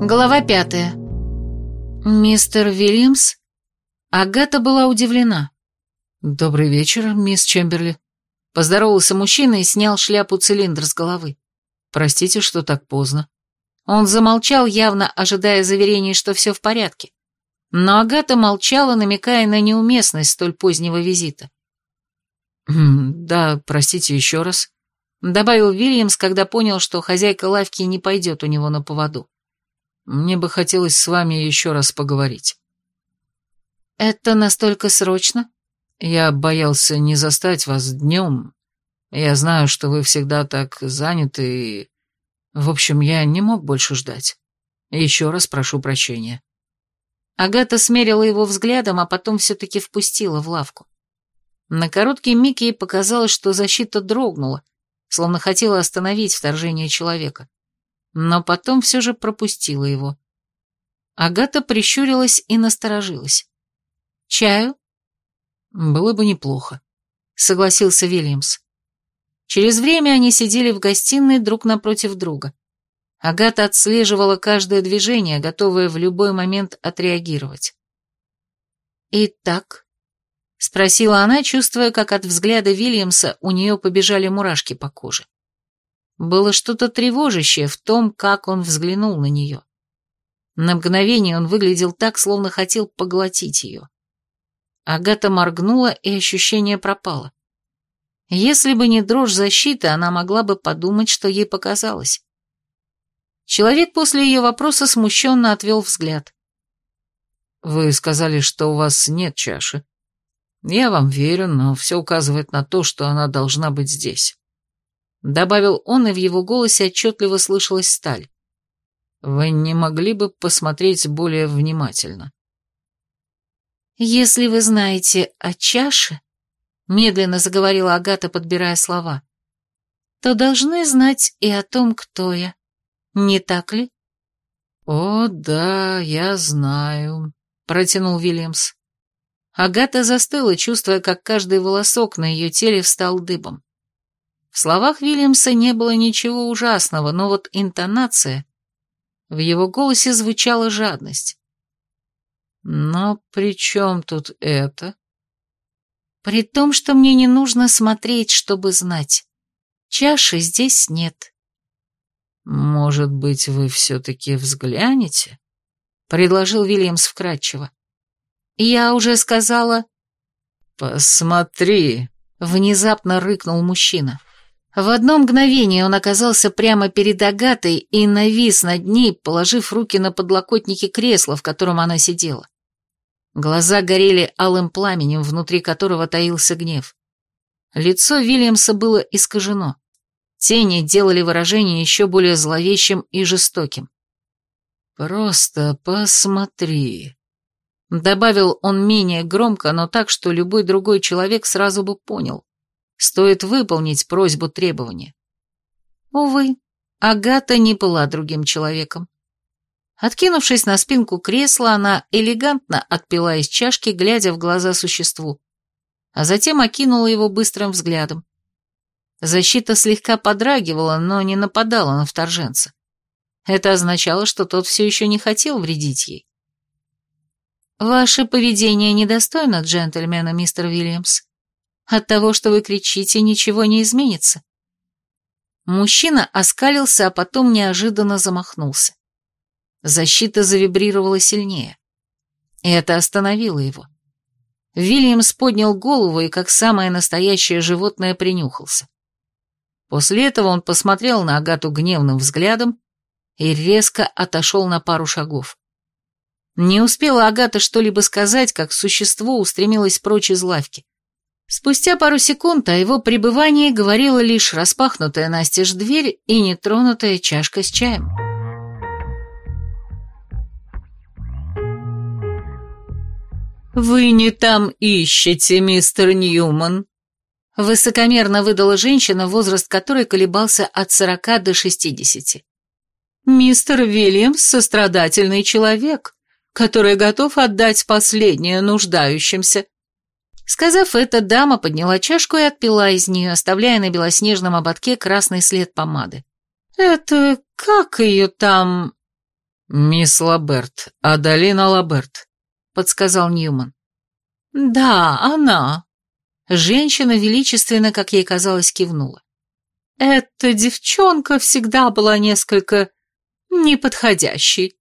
Глава пятая. Мистер Вильямс? Агата была удивлена. «Добрый вечер, мисс Чемберли». Поздоровался мужчина и снял шляпу-цилиндр с головы. «Простите, что так поздно». Он замолчал, явно ожидая заверений, что все в порядке. Но Агата молчала, намекая на неуместность столь позднего визита. «Да, простите еще раз», — добавил Вильямс, когда понял, что хозяйка лавки не пойдет у него на поводу. «Мне бы хотелось с вами еще раз поговорить». «Это настолько срочно?» «Я боялся не застать вас днем. Я знаю, что вы всегда так заняты и... В общем, я не мог больше ждать. Еще раз прошу прощения». Агата смерила его взглядом, а потом все-таки впустила в лавку. На короткий миг ей показалось, что защита дрогнула, словно хотела остановить вторжение человека. Но потом все же пропустила его. Агата прищурилась и насторожилась. «Чаю?» «Было бы неплохо», — согласился Вильямс. Через время они сидели в гостиной друг напротив друга. Агата отслеживала каждое движение, готовая в любой момент отреагировать. «Итак?» — спросила она, чувствуя, как от взгляда Вильямса у нее побежали мурашки по коже. Было что-то тревожащее в том, как он взглянул на нее. На мгновение он выглядел так, словно хотел поглотить ее. Агата моргнула, и ощущение пропало. Если бы не дрожь защиты, она могла бы подумать, что ей показалось. Человек после ее вопроса смущенно отвел взгляд. «Вы сказали, что у вас нет чаши», я вам верю, но все указывает на то, что она должна быть здесь. Добавил он, и в его голосе отчетливо слышалась сталь. Вы не могли бы посмотреть более внимательно? Если вы знаете о чаше, медленно заговорила Агата, подбирая слова, то должны знать и о том, кто я. Не так ли? О, да, я знаю, протянул Вильямс. Агата застыла, чувствуя, как каждый волосок на ее теле встал дыбом. В словах Вильямса не было ничего ужасного, но вот интонация... В его голосе звучала жадность. «Но при чем тут это?» «При том, что мне не нужно смотреть, чтобы знать. Чаши здесь нет». «Может быть, вы все-таки взглянете?» — предложил Вильямс вкратчиво. «Я уже сказала...» «Посмотри!» — внезапно рыкнул мужчина. В одно мгновение он оказался прямо перед Агатой и навис над ней, положив руки на подлокотники кресла, в котором она сидела. Глаза горели алым пламенем, внутри которого таился гнев. Лицо Вильямса было искажено. Тени делали выражение еще более зловещим и жестоким. «Просто посмотри», Добавил он менее громко, но так, что любой другой человек сразу бы понял. Стоит выполнить просьбу требования. Увы, Агата не была другим человеком. Откинувшись на спинку кресла, она элегантно отпила из чашки, глядя в глаза существу, а затем окинула его быстрым взглядом. Защита слегка подрагивала, но не нападала на вторженца. Это означало, что тот все еще не хотел вредить ей. «Ваше поведение недостойно джентльмена, мистер Уильямс. От того, что вы кричите, ничего не изменится». Мужчина оскалился, а потом неожиданно замахнулся. Защита завибрировала сильнее. И это остановило его. Вильямс поднял голову и, как самое настоящее животное, принюхался. После этого он посмотрел на Агату гневным взглядом и резко отошел на пару шагов. Не успела Агата что-либо сказать, как существо устремилось прочь из лавки. Спустя пару секунд о его пребывании говорила лишь распахнутая настежь дверь и нетронутая чашка с чаем. «Вы не там ищете, мистер Ньюман», — высокомерно выдала женщина, возраст которой колебался от сорока до шестидесяти. «Мистер Вильямс — сострадательный человек, который готов отдать последнее нуждающимся». Сказав это, дама подняла чашку и отпила из нее, оставляя на белоснежном ободке красный след помады. «Это как ее там...» «Мисс Лаберт, Адалина Лаберт», — подсказал Ньюман. «Да, она». Женщина величественно, как ей казалось, кивнула. «Эта девчонка всегда была несколько неподходящей».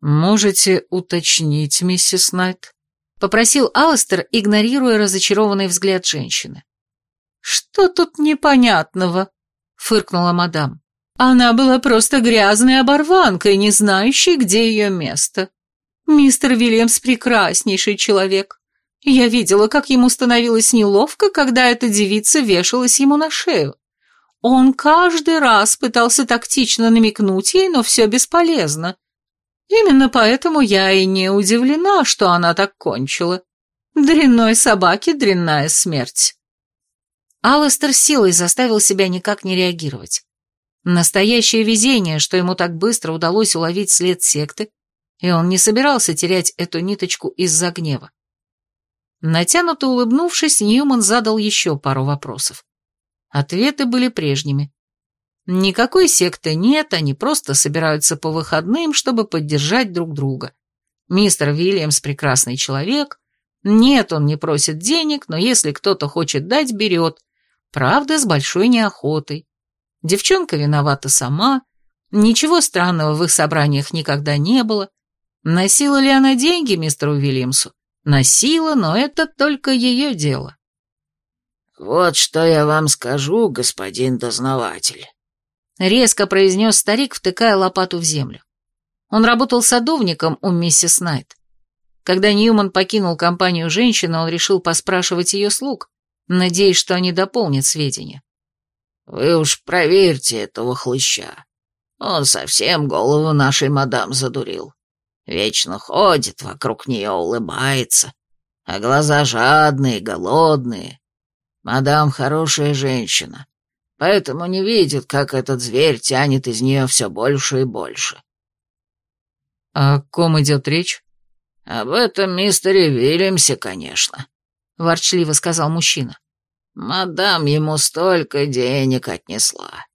«Можете уточнить, миссис Найт?» — попросил Алластер, игнорируя разочарованный взгляд женщины. «Что тут непонятного?» — фыркнула мадам. «Она была просто грязной оборванкой, не знающей, где ее место. Мистер Вильямс прекраснейший человек. Я видела, как ему становилось неловко, когда эта девица вешалась ему на шею. Он каждый раз пытался тактично намекнуть ей, но все бесполезно. Именно поэтому я и не удивлена, что она так кончила. Дрянной собаке дрянная смерть. Алластер силой заставил себя никак не реагировать. Настоящее везение, что ему так быстро удалось уловить след секты, и он не собирался терять эту ниточку из-за гнева. Натянуто улыбнувшись, Ньюман задал еще пару вопросов. Ответы были прежними. Никакой секты нет, они просто собираются по выходным, чтобы поддержать друг друга. Мистер Вильямс прекрасный человек. Нет, он не просит денег, но если кто-то хочет дать, берет. Правда, с большой неохотой. Девчонка виновата сама. Ничего странного в их собраниях никогда не было. Носила ли она деньги мистеру Уильямсу? Носила, но это только ее дело. «Вот что я вам скажу, господин дознаватель», — резко произнес старик, втыкая лопату в землю. Он работал садовником у миссис Найт. Когда Ньюман покинул компанию женщины, он решил поспрашивать ее слуг, надеясь, что они дополнят сведения. «Вы уж проверьте этого хлыща. Он совсем голову нашей мадам задурил. Вечно ходит вокруг нее, улыбается, а глаза жадные, голодные. Мадам хорошая женщина, поэтому не видит, как этот зверь тянет из нее все больше и больше. О ком идет речь? Об этом мистере Вильямсе, конечно, ворчливо сказал мужчина. Мадам ему столько денег отнесла.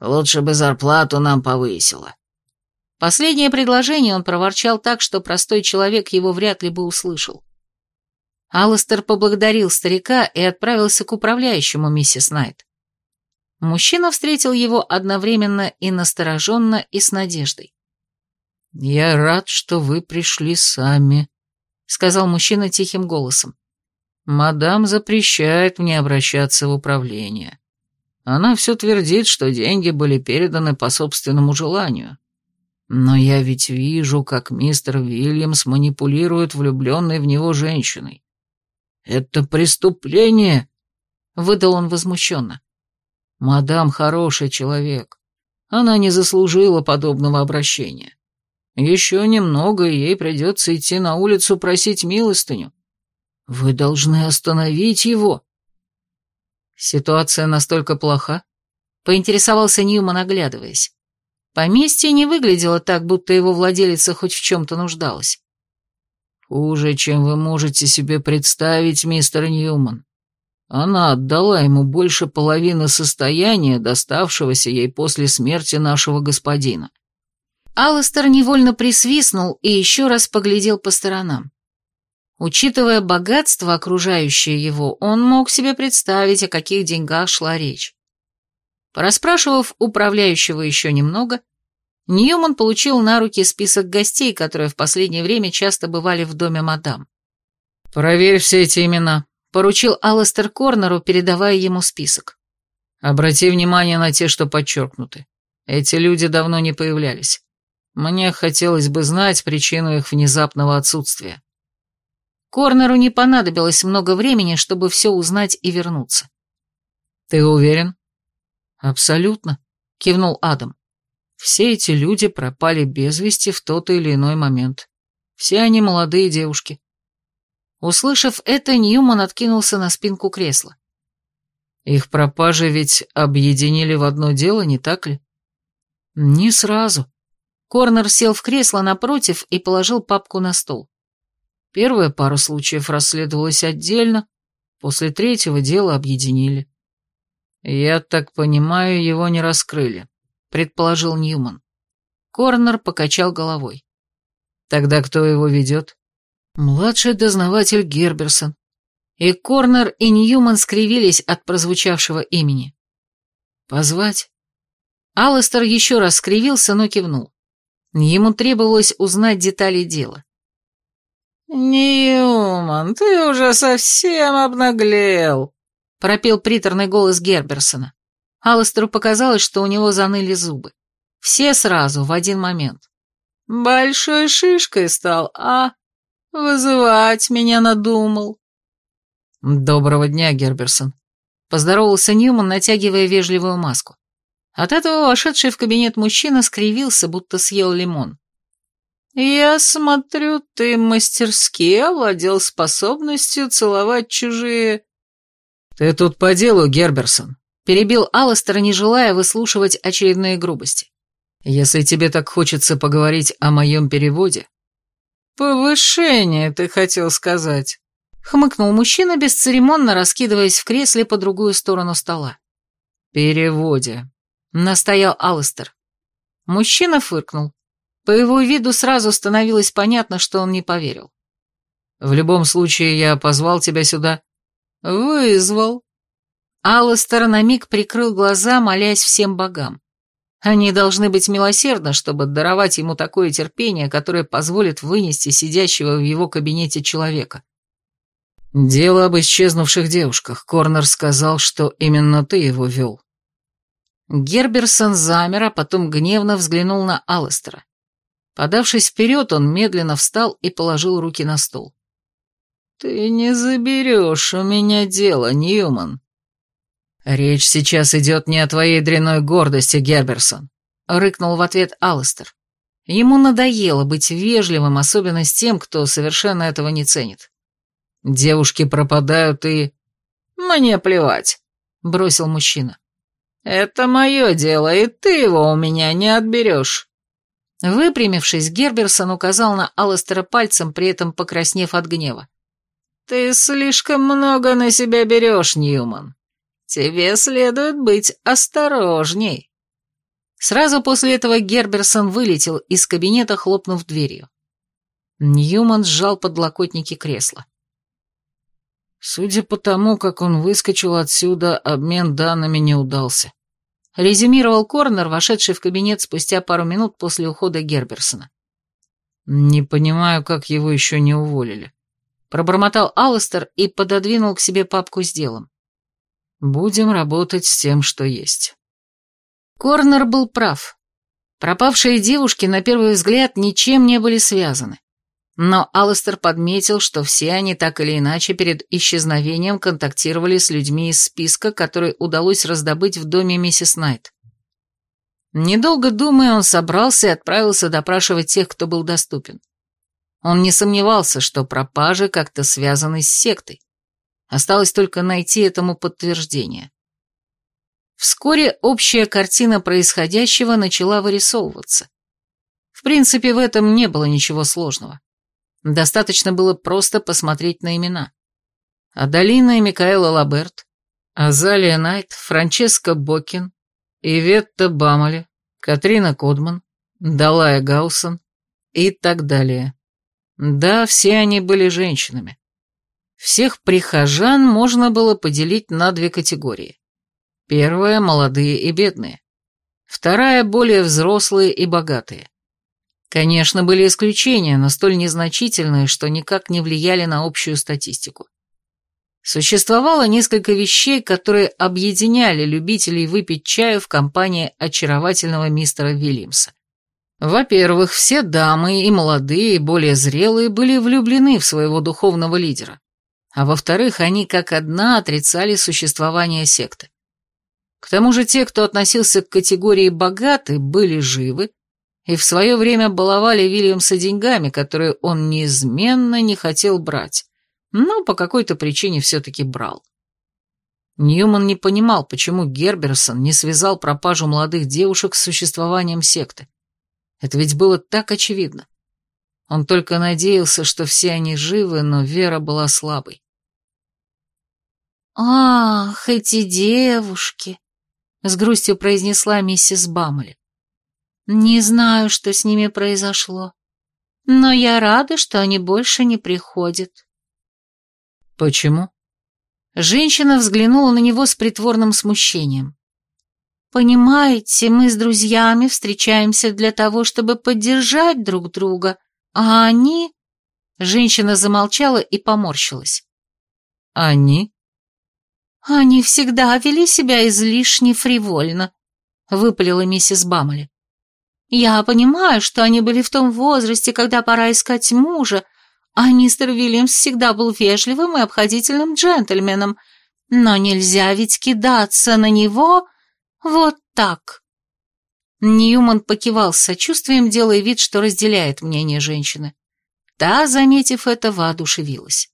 Лучше бы зарплату нам повысила. Последнее предложение он проворчал так, что простой человек его вряд ли бы услышал. Алластер поблагодарил старика и отправился к управляющему миссис Найт. Мужчина встретил его одновременно и настороженно, и с надеждой. «Я рад, что вы пришли сами», — сказал мужчина тихим голосом. «Мадам запрещает мне обращаться в управление. Она все твердит, что деньги были переданы по собственному желанию. Но я ведь вижу, как мистер Вильямс манипулирует влюбленной в него женщиной. Это преступление, выдал он возмущенно. Мадам хороший человек. Она не заслужила подобного обращения. Еще немного, и ей придется идти на улицу просить милостыню. Вы должны остановить его. Ситуация настолько плоха? Поинтересовался Ньюман, оглядываясь. Поместье не выглядело так, будто его владелица хоть в чем-то нуждалась. «Хуже, чем вы можете себе представить, мистер Ньюман. Она отдала ему больше половины состояния, доставшегося ей после смерти нашего господина». Алластер невольно присвистнул и еще раз поглядел по сторонам. Учитывая богатство, окружающее его, он мог себе представить, о каких деньгах шла речь. Порасспрашивав управляющего еще немного, Ньюман получил на руки список гостей, которые в последнее время часто бывали в доме мадам. «Проверь все эти имена», — поручил Алластер Корнеру, передавая ему список. «Обрати внимание на те, что подчеркнуты. Эти люди давно не появлялись. Мне хотелось бы знать причину их внезапного отсутствия». Корнеру не понадобилось много времени, чтобы все узнать и вернуться. «Ты уверен?» «Абсолютно», — кивнул Адам. «Все эти люди пропали без вести в тот или иной момент. Все они молодые девушки». Услышав это, Ньюман откинулся на спинку кресла. «Их пропажи ведь объединили в одно дело, не так ли?» «Не сразу». Корнер сел в кресло напротив и положил папку на стол. Первая пара случаев расследовалась отдельно, после третьего дело объединили. «Я так понимаю, его не раскрыли», — предположил Ньюман. Корнер покачал головой. Тогда кто его ведет? Младший дознаватель Герберсон. И Корнер, и Ньюман скривились от прозвучавшего имени. Позвать? Алластер еще раз скривился, но кивнул. Ему требовалось узнать детали дела. «Ньюман, ты уже совсем обнаглел», — пропел приторный голос Герберсона. Алластеру показалось, что у него заныли зубы. Все сразу, в один момент. «Большой шишкой стал, а? Вызывать меня надумал». «Доброго дня, Герберсон», — поздоровался Ньюман, натягивая вежливую маску. От этого вошедший в кабинет мужчина скривился, будто съел лимон. «Я смотрю, ты мастерски овладел способностью целовать чужие...» «Ты тут по делу, Герберсон», — перебил Алластер, не желая выслушивать очередные грубости. «Если тебе так хочется поговорить о моем переводе...» «Повышение, ты хотел сказать», — хмыкнул мужчина, бесцеремонно раскидываясь в кресле по другую сторону стола. «Переводе», — настоял Алластер. Мужчина фыркнул. По его виду сразу становилось понятно, что он не поверил. «В любом случае, я позвал тебя сюда». «Вызвал». Алластер на миг прикрыл глаза, молясь всем богам. Они должны быть милосердны, чтобы даровать ему такое терпение, которое позволит вынести сидящего в его кабинете человека. «Дело об исчезнувших девушках. Корнер сказал, что именно ты его вел». Герберсон замер, а потом гневно взглянул на Алластера. Подавшись вперед, он медленно встал и положил руки на стол. «Ты не заберешь у меня дело, Ньюман». «Речь сейчас идет не о твоей дряной гордости, Герберсон», — рыкнул в ответ Алластер. Ему надоело быть вежливым, особенно с тем, кто совершенно этого не ценит. «Девушки пропадают и...» «Мне плевать», — бросил мужчина. «Это мое дело, и ты его у меня не отберешь». Выпрямившись, Герберсон указал на Алластера пальцем, при этом покраснев от гнева. «Ты слишком много на себя берешь, Ньюман. Тебе следует быть осторожней». Сразу после этого Герберсон вылетел из кабинета, хлопнув дверью. Ньюман сжал подлокотники кресла. Судя по тому, как он выскочил отсюда, обмен данными не удался резюмировал Корнер, вошедший в кабинет спустя пару минут после ухода Герберсона. «Не понимаю, как его еще не уволили», — пробормотал Алластер и пододвинул к себе папку с делом. «Будем работать с тем, что есть». Корнер был прав. Пропавшие девушки, на первый взгляд, ничем не были связаны. Но Алластер подметил, что все они так или иначе перед исчезновением контактировали с людьми из списка, который удалось раздобыть в доме миссис Найт. Недолго думая, он собрался и отправился допрашивать тех, кто был доступен. Он не сомневался, что пропажи как-то связаны с сектой. Осталось только найти этому подтверждение. Вскоре общая картина происходящего начала вырисовываться. В принципе, в этом не было ничего сложного. Достаточно было просто посмотреть на имена. Адалина и Микаэла Лаберт, Азалия Найт, Франческа Бокин, Иветта Бамали, Катрина Кодман, Далая Гаусон и так далее. Да, все они были женщинами. Всех прихожан можно было поделить на две категории. Первая – молодые и бедные. Вторая – более взрослые и богатые. Конечно, были исключения, но столь незначительные, что никак не влияли на общую статистику. Существовало несколько вещей, которые объединяли любителей выпить чаю в компании очаровательного мистера Вильямса. Во-первых, все дамы, и молодые, и более зрелые, были влюблены в своего духовного лидера. А во-вторых, они как одна отрицали существование секты. К тому же те, кто относился к категории «богаты», были живы и в свое время баловали Вильямса деньгами, которые он неизменно не хотел брать, но по какой-то причине все-таки брал. Ньюман не понимал, почему Герберсон не связал пропажу молодых девушек с существованием секты. Это ведь было так очевидно. Он только надеялся, что все они живы, но вера была слабой. «Ах, эти девушки!» — с грустью произнесла миссис Бамли. Не знаю, что с ними произошло, но я рада, что они больше не приходят. Почему? Женщина взглянула на него с притворным смущением. Понимаете, мы с друзьями встречаемся для того, чтобы поддержать друг друга, а они... Женщина замолчала и поморщилась. Они? Они всегда вели себя излишне фривольно, выпалила миссис Бамали. Я понимаю, что они были в том возрасте, когда пора искать мужа, а мистер Вильямс всегда был вежливым и обходительным джентльменом, но нельзя ведь кидаться на него вот так. Ньюман покивал с сочувствием, делая вид, что разделяет мнение женщины. Та, заметив это, воодушевилась.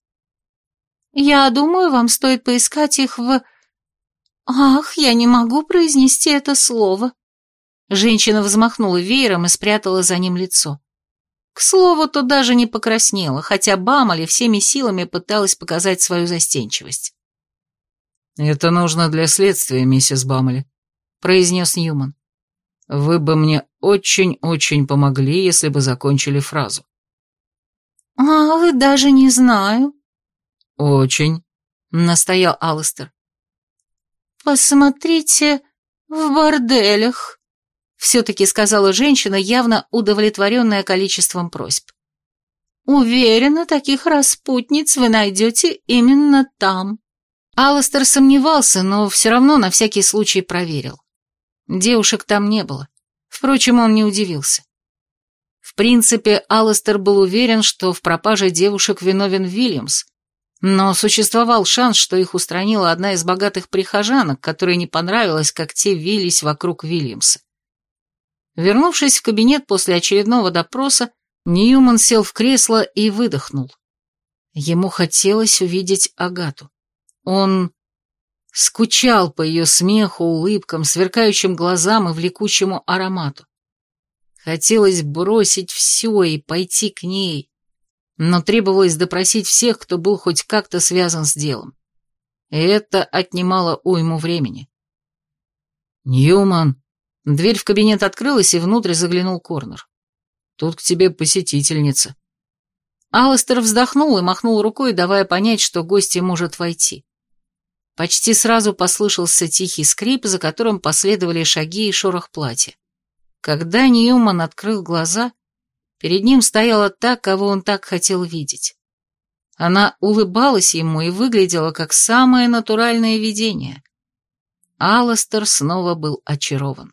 «Я думаю, вам стоит поискать их в...» «Ах, я не могу произнести это слово». Женщина взмахнула веером и спрятала за ним лицо. К слову, то даже не покраснела, хотя Бамали всеми силами пыталась показать свою застенчивость. «Это нужно для следствия, миссис Бамали», — произнес Ньюман. «Вы бы мне очень-очень помогли, если бы закончили фразу». «Ах, даже не знаю». «Очень», — настоял Алластер. «Посмотрите в борделях», все-таки сказала женщина, явно удовлетворенная количеством просьб. «Уверена, таких распутниц вы найдете именно там». Алластер сомневался, но все равно на всякий случай проверил. Девушек там не было. Впрочем, он не удивился. В принципе, Алластер был уверен, что в пропаже девушек виновен Вильямс, но существовал шанс, что их устранила одна из богатых прихожанок, которой не понравилось, как те вились вокруг Вильямса. Вернувшись в кабинет после очередного допроса, Ньюман сел в кресло и выдохнул. Ему хотелось увидеть Агату. Он скучал по ее смеху, улыбкам, сверкающим глазам и влекучему аромату. Хотелось бросить все и пойти к ней, но требовалось допросить всех, кто был хоть как-то связан с делом. И это отнимало уйму времени. «Ньюман», Дверь в кабинет открылась, и внутрь заглянул Корнер. «Тут к тебе посетительница». Алластер вздохнул и махнул рукой, давая понять, что гостья может войти. Почти сразу послышался тихий скрип, за которым последовали шаги и шорох платья. Когда Ньюман открыл глаза, перед ним стояла та, кого он так хотел видеть. Она улыбалась ему и выглядела как самое натуральное видение. Алластер снова был очарован.